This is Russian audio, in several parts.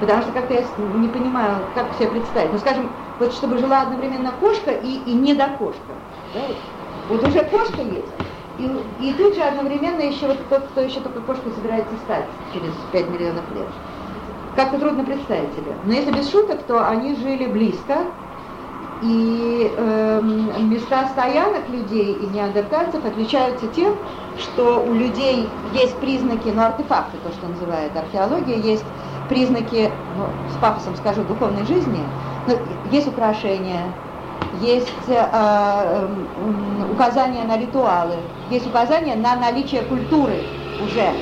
Потому что как-то я не понимаю, как себе представить. Ну, скажем, вот чтобы жила одновременно кошка и, и недокошка. Да? Вот уже кошка есть, и, и тут же одновременно еще вот тот, кто еще только кошкой собирается стать через 5 миллионов лет. Как-то трудно представить себе. Но если без шуток, то они жили близко, и э, места стоянок людей и неандертальцев отличаются тем, что у людей есть признаки, ну, артефакты, то, что называют археология, есть признаки, ну, с пафосом скажу, духовной жизни, но есть украшения, есть э, э, указания на ритуалы, есть указания на наличие культуры уже.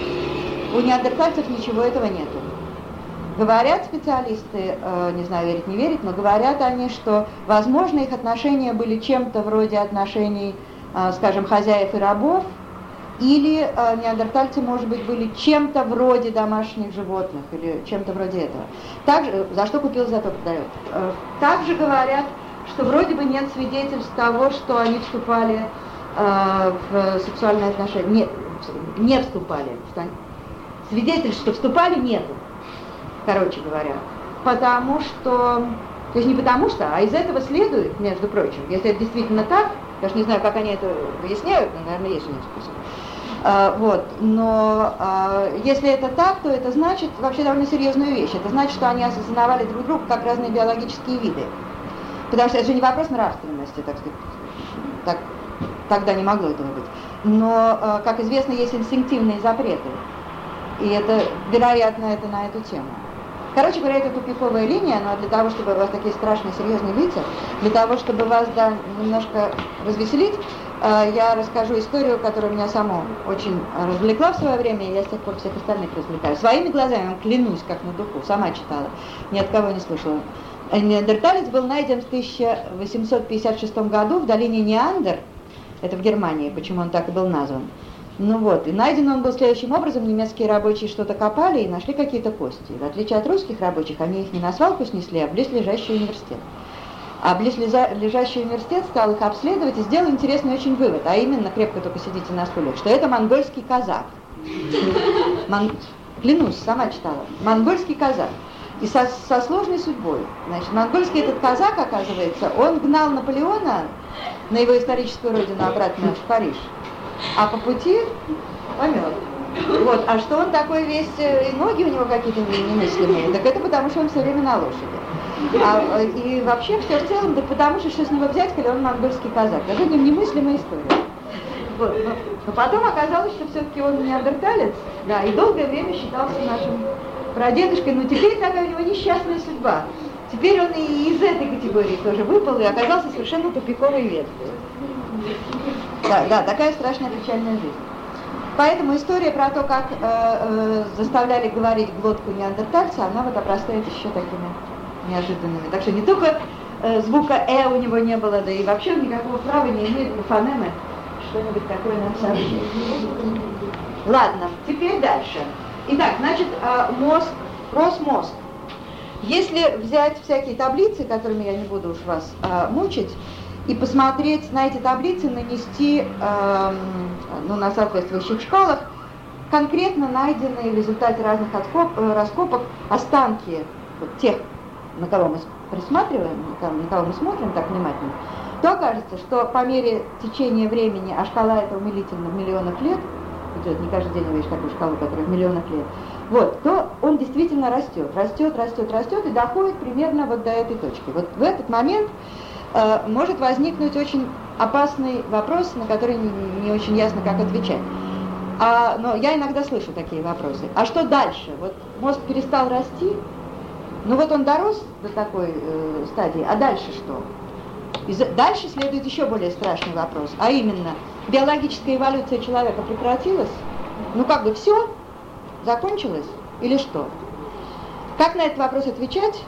У неандертальцев ничего этого нету. Говорят специалисты, э, не знаю, верить, не верить, но говорят они, что, возможно, их отношения были чем-то вроде отношений, э, скажем, хозяев и рабов, или э, неандертальцы, может быть, были чем-то вроде домашних животных, или чем-то вроде этого. Также, за что купил, за то продает. Э, также говорят, что вроде бы нет свидетельств того, что они вступали э, в сексуальные отношения. Нет, не вступали. Свидетельств, что вступали, нету короче говоря. Потому что, то есть не потому что, а из этого следует, между прочим, если это действительно так, я же не знаю, как они это выясняют, но, наверное, есть у них способ. Вот, но а, если это так, то это значит вообще довольно серьезную вещь. Это значит, что они осознавали друг друга как разные биологические виды. Потому что это же не вопрос нравственности, так сказать. Так, тогда не могло этого быть. Но, а, как известно, есть инстинктивные запреты. И это, вероятно, это на эту тему. Короче говоря, это тупиковая линия, но для того, чтобы у вас такие страшные, серьезные лица, для того, чтобы вас да, немножко развеселить, э, я расскажу историю, которая меня саму очень развлекла в свое время, и я с тех пор всех остальных развлекаю. Своими глазами, клянусь, как на духу, сама читала, ни от кого не слышала. Неандерталец был найден в 1856 году в долине Неандер, это в Германии, почему он так и был назван. Ну вот, и найден он был следующим образом. Немецкие рабочие что-то копали и нашли какие-то кости. В отличие от русских рабочих, они их не на свалку снесли, а в близлежащий университет. А близлежащий университет стал их обследовать и сделал интересный очень вывод, а именно, крепко только сидите на стульях, что это монгольский казак. Мон... Клянусь, сама читала. Монгольский казак. И со, со сложной судьбой. Значит, монгольский этот казак, оказывается, он гнал Наполеона на его историческую родину обратно в Париж а по пути помер. Вот, а что он такой весь, э, и ноги у него какие-то немыслимые, так это потому, что он все время на лошади. А, э, и вообще все в целом, да потому что что с него взять, когда он монгольский казак. Это немыслимая история. Вот. Но, потом оказалось, что все-таки он неандерталец, да, и долгое время считался нашим прадедушкой, но теперь такая у него несчастная судьба. Теперь он и из этой категории тоже выпал и оказался совершенно тупиковой веткой. Да, да, такая страшная печальная жизнь. Поэтому история про то, как э, э, заставляли говорить глотку неандертальца, она вот обрастает еще такими неожиданными. Так что не только э, звука «э» у него не было, да и вообще он никакого права не имеет на фонемы что-нибудь такое нам сообщить. Ладно, теперь дальше. Итак, значит, э, мозг, Росмозг. Если взять всякие таблицы, которыми я не буду уж вас э, мучить, и посмотреть на эти таблицы, нанести э, ну, на соответствующих шкалах конкретно найденные в результате разных откоп, э, раскопок останки вот тех, на кого мы присматриваем, на кого, на кого мы смотрим так внимательно, то окажется, что по мере течения времени, а шкала это умилительно в миллионах лет, идет не каждый день увидишь такую шкалу, которая в миллионах лет, вот, то он действительно растет, растет, растет, растет и доходит примерно вот до этой точки. Вот в этот момент может возникнуть очень опасный вопрос, на который не, очень ясно, как отвечать. А, но я иногда слышу такие вопросы. А что дальше? Вот мозг перестал расти, ну вот он дорос до такой э, стадии, а дальше что? И дальше следует еще более страшный вопрос, а именно, биологическая эволюция человека прекратилась? Ну как бы все? Закончилось? Или что? Как на этот вопрос отвечать?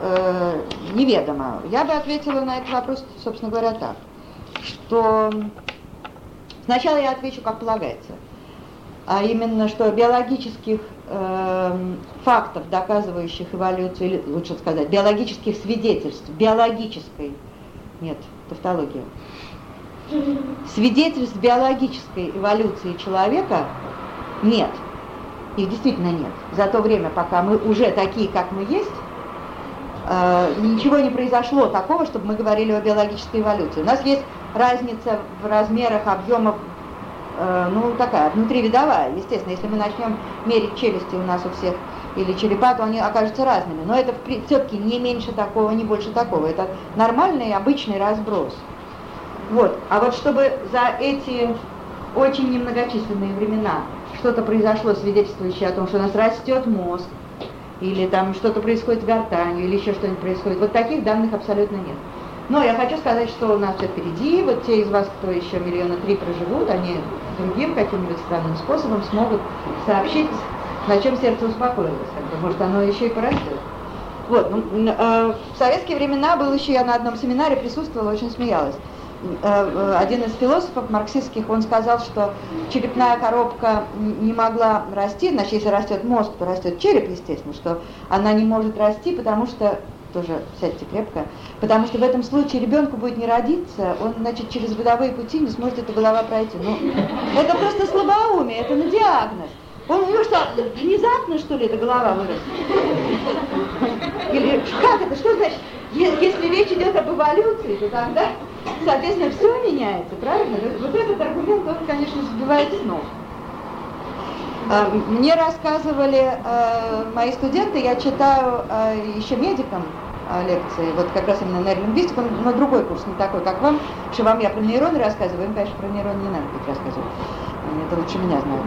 Э, неведомо. Я бы ответила на этот вопрос, собственно говоря, так, что сначала я отвечу, как полагается, а именно, что биологических э, фактов, доказывающих эволюцию, или лучше сказать, биологических свидетельств, биологической, нет, тавтология, свидетельств биологической эволюции человека нет. их действительно нет. За то время, пока мы уже такие, как мы есть, ничего не произошло такого, чтобы мы говорили о биологической эволюции. У нас есть разница в размерах, объемов, э, ну такая, внутривидовая. Естественно, если мы начнем мерить челюсти у нас у всех или черепа, то они окажутся разными. Но это все-таки не меньше такого, не больше такого. Это нормальный, обычный разброс. Вот. А вот чтобы за эти очень немногочисленные времена что-то произошло, свидетельствующее о том, что у нас растет мозг, или там что-то происходит с гортанью, или еще что-нибудь происходит. Вот таких данных абсолютно нет. Но я хочу сказать, что у нас все впереди, вот те из вас, кто еще миллиона три проживут, они другим каким-нибудь странным способом смогут сообщить, на чем сердце успокоилось. Может, оно еще и порастет. Вот, ну, э, в советские времена был еще, я на одном семинаре присутствовала, очень смеялась. Э, э, один из философов марксистских, он сказал, что черепная коробка не могла расти, значит, если растет мозг, то растет череп, естественно, что она не может расти, потому что тоже сядьте крепко, потому что в этом случае ребенку будет не родиться, он, значит, через годовые пути не сможет эта голова пройти. Ну, это просто слабоумие, это на диагноз. Он у что, внезапно, что ли, эта голова выросла? Или как это, что значит? Если речь идет об эволюции, то тогда соответственно, все меняется, правильно? Вот этот аргумент, он, конечно, сбивает с ног. А, мне рассказывали э, мои студенты, я читаю э, еще медикам лекции, вот как раз именно нейролингвистику, но другой курс, не такой, как вам, что вам я про нейроны рассказываю, им, конечно, про нейроны не надо быть рассказывать, это лучше меня знают.